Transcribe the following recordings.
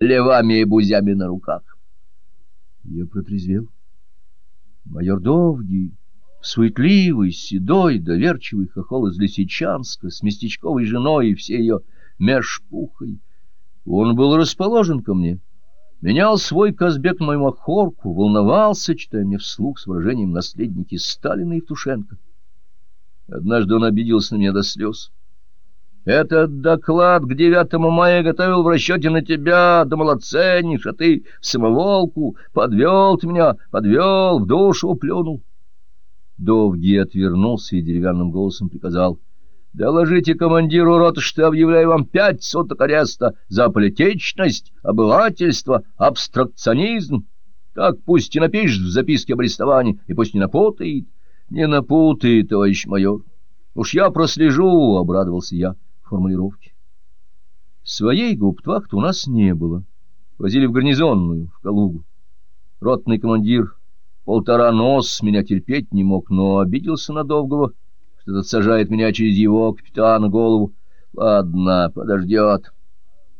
левами и бузями на руках. Я протрезвел. Майор Довгий, суетливый, седой, доверчивый хохол из Лисичанска, с местечковой женой и всей ее межпухой. Он был расположен ко мне, менял свой Казбек на мою охорку, волновался, читая мне вслух с выражением наследники Сталина и Евтушенко. Однажды он обиделся на меня до слез. Этот доклад к 9 мая готовил в расчете на тебя, думал, оценишь, а ты самоволку, подвел ты меня, подвел, в душу плюнул. Довгий отвернулся и деревянным голосом приказал. «Доложите командиру роты, что объявляю вам пять суток ареста за политичность, обывательство, абстракционизм. Так пусть и напишет в записке об арестовании, и пусть не напутает. Не напутает, товарищ майор. Уж я прослежу, — обрадовался я формулировки. Своей гауптвахты у нас не было. Возили в гарнизонную, в Калугу. Ротный командир полтора нос меня терпеть не мог, но обиделся на Довгого, что тот сажает меня через его капитана голову. Ладно, подождет.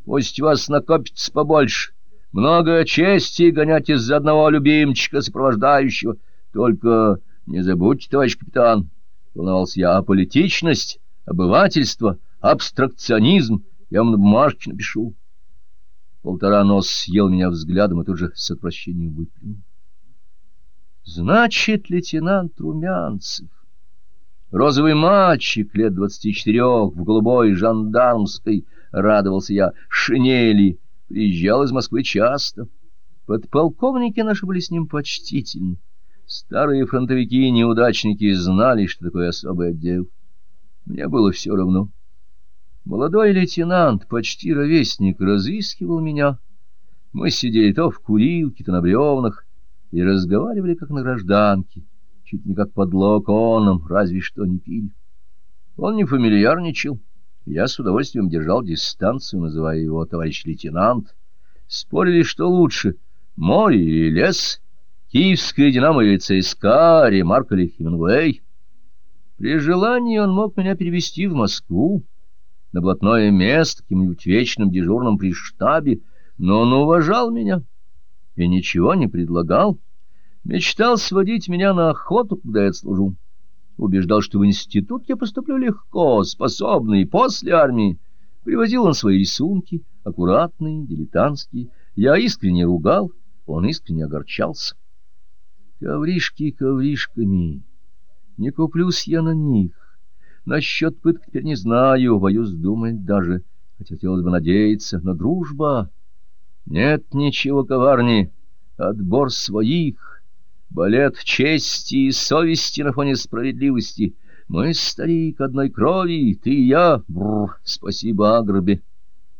Пусть вас накопится побольше. Много чести гонять из-за одного любимчика сопровождающего. Только не забудьте, товарищ капитан, волновался я, а политичность, обывательство — абстракционизм, я вам на бумажке напишу. Полтора нос съел меня взглядом и тут же с отвращением выплюнул. Значит, лейтенант Румянцев, розовый мальчик лет двадцати четырех, в голубой жандармской, радовался я, шинели, приезжал из Москвы часто. Подполковники наши были с ним почтительны. Старые фронтовики и неудачники знали, что такое особый отдел. Мне было все равно. Молодой лейтенант, почти ровесник, разыскивал меня. Мы сидели то в курилке, то на бревнах и разговаривали, как на гражданке, чуть не как под локоном, разве что не пили. Он не фамильярничал. Я с удовольствием держал дистанцию, называя его товарищ лейтенант. Спорили, что лучше — море или лес, киевская «Динамо» или ЦСКА, Ремарк или Хемингуэй. При желании он мог меня перевести в Москву на блатное место каким-нибудь вечным дежурным при штабе, но он уважал меня и ничего не предлагал. Мечтал сводить меня на охоту, когда я служу. Убеждал, что в институт я поступлю легко, способный, после армии. Привозил он свои рисунки, аккуратные, дилетантские. Я искренне ругал, он искренне огорчался. Ковришки ковришками, не куплюсь я на них. Насчет пыток теперь не знаю, боюсь думать даже, хотя хотелось бы надеяться, но дружба... Нет ничего коварней, отбор своих, балет чести и совести на фоне справедливости. Мы, старик, одной крови, ты и я, бррр, спасибо Агробе.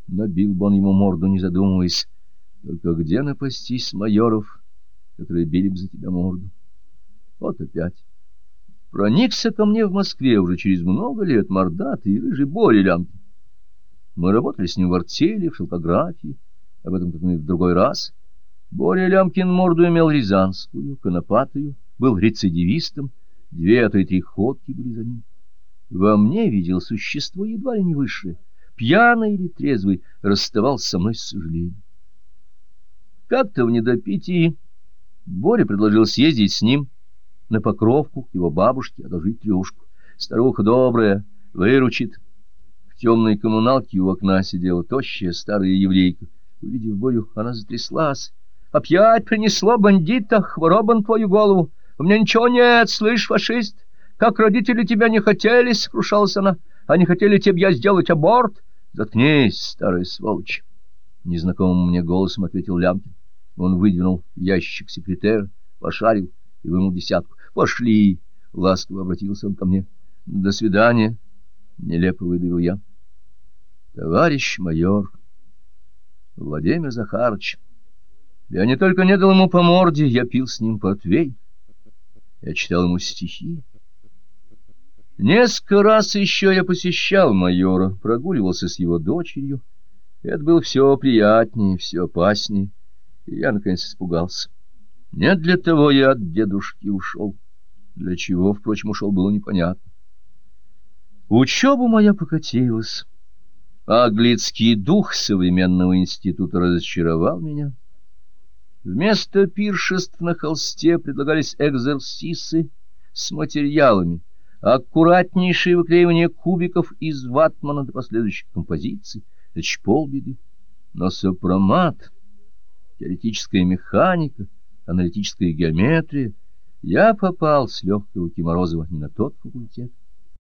Набил бы он ему морду, не задумываясь. Только где напастись майоров, которые били бы за тебя морду? Вот опять проникся ко мне в Москве уже через много лет мордатый и рыжий Боря Лямкин. Мы работали с ним в артели, в шелкографии, об этом как-нибудь в другой раз. Боря Лямкин морду имел рязанскую, конопатую, был рецидивистом, две, а то ходки были за ним. Во мне видел существо едва ли не высшее, пьяный или трезвый, расставался со мной с сожалением. Как-то в недопитии Боря предложил съездить с ним на покровку его бабушке одолжить трешку. Старуха добрая, выручит. В темной коммуналке у окна сидела тощая старая еврейка. Увидев Борю, она затряслась. «Опять принесло бандита, хворобан твою голову! У меня ничего нет, слышь, фашист! Как родители тебя не хотели, — сокрушалась она, — они хотели тебе сделать аборт! Заткнись, старая сволочь!» Незнакомым мне голосом ответил Лямкин. Он выдвинул ящик секретаря, пошарил и вынул десятку. Пошли, — ласково обратился он ко мне. — До свидания, — нелепо выдавил я. — Товарищ майор, Владимир Захарович, я не только не дал ему по морде, я пил с ним портвей. Я читал ему стихи. Несколько раз еще я посещал майора, прогуливался с его дочерью. Это было все приятнее, все опаснее, и я, наконец, испугался. Не для того я от дедушки ушел. Для чего, впрочем, ушел, было непонятно. Учеба моя покатилась. Аглицкий дух современного института разочаровал меня. Вместо пиршеств на холсте предлагались экзерсисы с материалами, аккуратнейшее выклеивание кубиков из ватмана до последующих композиций. Это ж полбеды. Но сопромат, теоретическая механика, аналитическая геометрия, я попал с легкой руки Морозова не на тот факультет.